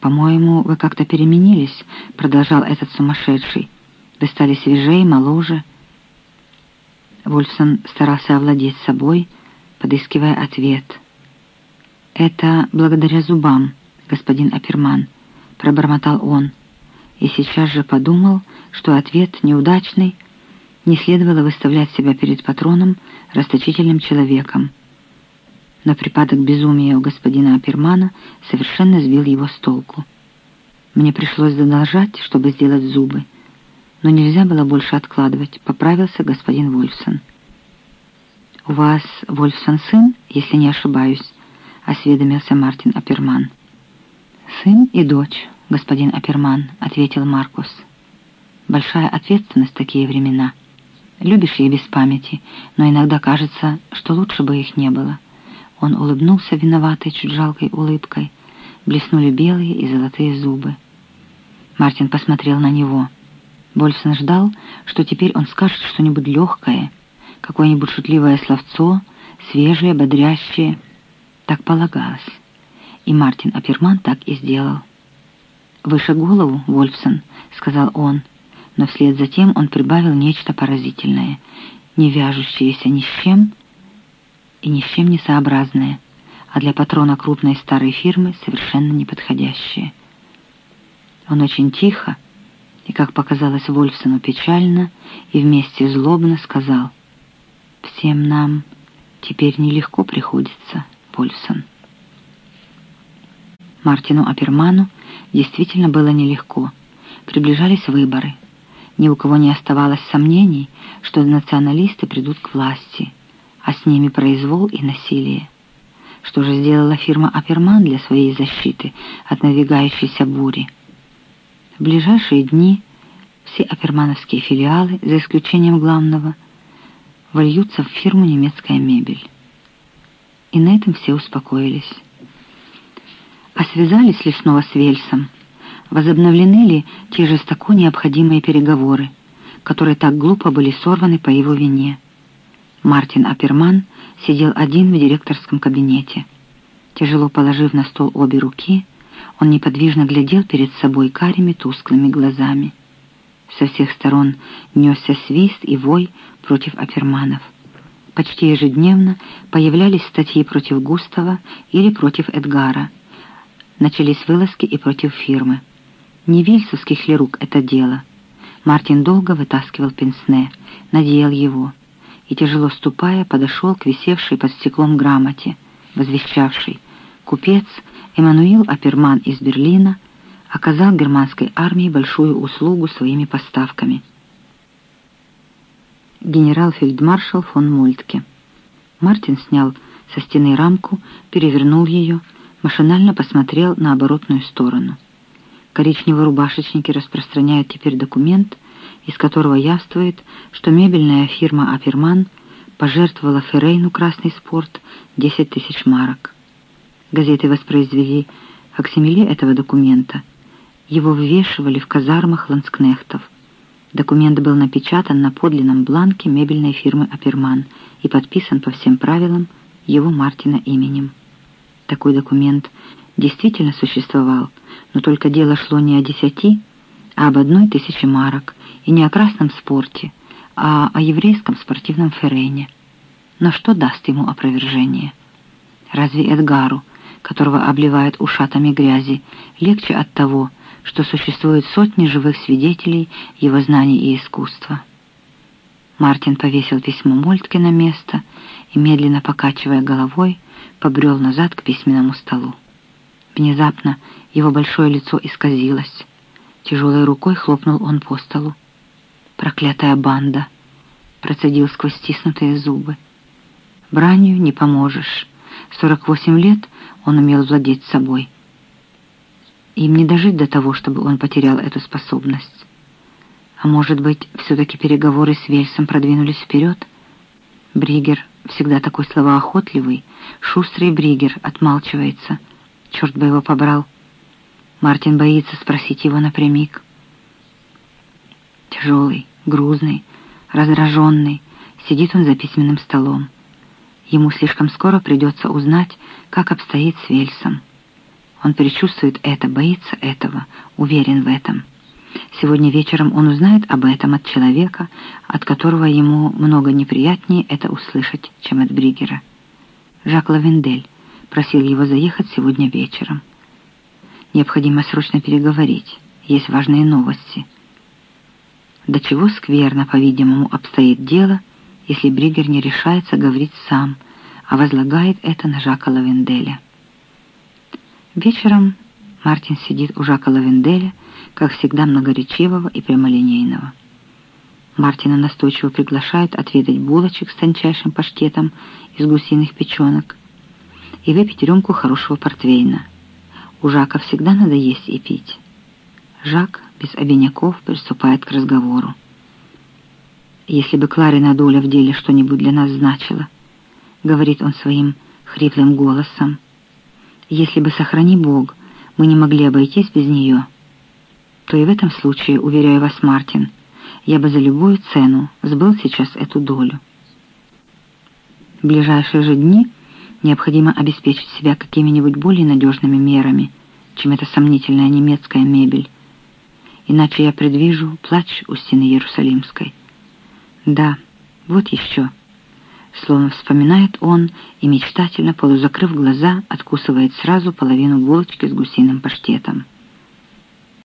«По-моему, вы как-то переменились», — продолжал этот сумасшедший. «Вы стали свежее, моложе». Вольфсон старался овладеть собой, подыскивая ответ. «Это благодаря зубам, господин Аперман», — пробормотал он, и сейчас же подумал, что ответ неудачный, не следовало выставлять себя перед патроном расточительным человеком. Но припадок безумия у господина Апермана совершенно сбил его с толку. Мне пришлось задолжать, чтобы сделать зубы, но нельзя было больше откладывать, поправился господин Вольфсон. «У вас Вольфсон сын, если не ошибаюсь?» — осведомился Мартин Аперман. «Сын и дочь, господин Аперман», — ответил Маркус. «Большая ответственность в такие времена. Любишь их без памяти, но иногда кажется, что лучше бы их не было». Он улыбнулся виноватой, чуть жалкой улыбкой. Блеснули белые и золотые зубы. Мартин посмотрел на него. Больсон ждал, что теперь он скажет что-нибудь легкое, какое-нибудь шутливое словцо, свежее, бодрящее. Так полагалось. И Мартин Аперман так и сделал. «Выше голову, Вольфсон», — сказал он, но вслед за тем он прибавил нечто поразительное, не вяжущееся ни с чем и ни с чем не сообразное, а для патрона крупной старой фирмы совершенно неподходящее. Он очень тихо и, как показалось Вольфсону, печально и вместе злобно сказал «Всем нам теперь нелегко приходится, Вольфсон». Мартину Аперману действительно было нелегко. Приближались выборы. Ни у кого не оставалось сомнений, что националисты придут к власти, а с ними произвол и насилие. Что же сделала фирма Аперман для своей защиты от навигающейся бури? В ближайшие дни все апермановские филиалы, за исключением главного, вольются в фирму «Немецкая мебель». И на этом все успокоились. А связались ли снова с Вельсом? Возобновлены ли те жестоко необходимые переговоры, которые так глупо были сорваны по его вине? Мартин Аперман сидел один в директорском кабинете. Тяжело положив на стол обе руки, он неподвижно глядел перед собой карими тусклыми глазами. Со всех сторон несся свист и вой против Аперманов. Почти ежедневно появлялись статьи против Густава или против Эдгара. Начались вылазки и против фирмы. Не вильсовских ли рук это дело? Мартин долго вытаскивал пенсне, надеял его и, тяжело ступая, подошел к висевшей под стеклом грамоте, возвещавшей «Купец Эммануил Аперман из Берлина оказал германской армии большую услугу своими поставками». Генерал-фельдмаршал фон Мольтке. Мартин снял со стены рамку, перевернул ее, машинально посмотрел на оборотную сторону. Коричневые рубашечники распространяют теперь документ, из которого явствует, что мебельная фирма «Аперман» пожертвовала Феррейну «Красный спорт» 10 тысяч марок. Газеты воспроизвели факсимиле этого документа. Его вывешивали в казармах ланскнехтов. Документ был напечатан на подлинном бланке мебельной фирмы «Аперман» и подписан по всем правилам его Мартина именем. Такой документ действительно существовал, но только дело шло не о десяти, а об одной тысяче марок, и не о красном спорте, а о еврейском спортивном ферене. Но что даст ему опровержение? Разве Эдгару, которого обливает ушатами грязи, легче от того, что существуют сотни живых свидетелей его знаний и искусства? Мартин повесил письмо Мольтке на место и, медленно покачивая головой, побрел назад к письменному столу. Внезапно его большое лицо исказилось. Тяжелой рукой хлопнул он по столу. «Проклятая банда!» — процедил сквозь стиснутые зубы. «Бранью не поможешь. Сорок восемь лет он умел владеть собой. Им не дожить до того, чтобы он потерял эту способность. А может быть, все-таки переговоры с Вельсом продвинулись вперед? Бригер, всегда такой словоохотливый, шустрый Бригер, отмалчивается. Черт бы его побрал. Мартин боится спросить его напрямик. Тяжелый, грузный, раздраженный, сидит он за письменным столом. Ему слишком скоро придется узнать, как обстоит с Вельсом. Он предчувствует это, боится этого, уверен в этом. Сегодня вечером он узнает об этом от человека, от которого ему много неприятнее это услышать, чем от Бригера. Жак Лавендель просил его заехать сегодня вечером. Необходимо срочно переговорить. Есть важные новости. До чего скверно, по-видимому, обстоит дело, если Бригер не решается говорить сам, а возлагает это на Жака Лавенделя. Вечером Мартин сидит у Жака Лавенделя, как всегда многоречивого и прямолинейного. Мартина настойчиво приглашают отведать булочек с тончайшим паштетом из гусиных печенок и выпить рюмку хорошего портвейна. У Жака всегда надо есть и пить. Жак без обиняков приступает к разговору. «Если бы Кларина доля в деле что-нибудь для нас значила», — говорит он своим хриплым голосом, «если бы, сохрани Бог, мы не могли обойтись без нее, то и в этом случае, уверяю вас, Мартин, я бы за любую цену сбыл сейчас эту долю. В ближайшие же дни необходимо обеспечить себя какими-нибудь более надежными мерами, чем эта сомнительная немецкая мебель, иначе я предвижу плач у стены Иерусалимской. Да, вот еще. Словно вспоминает он и мечтательно, полузакрыв глаза, откусывает сразу половину булочки с гусиным паштетом.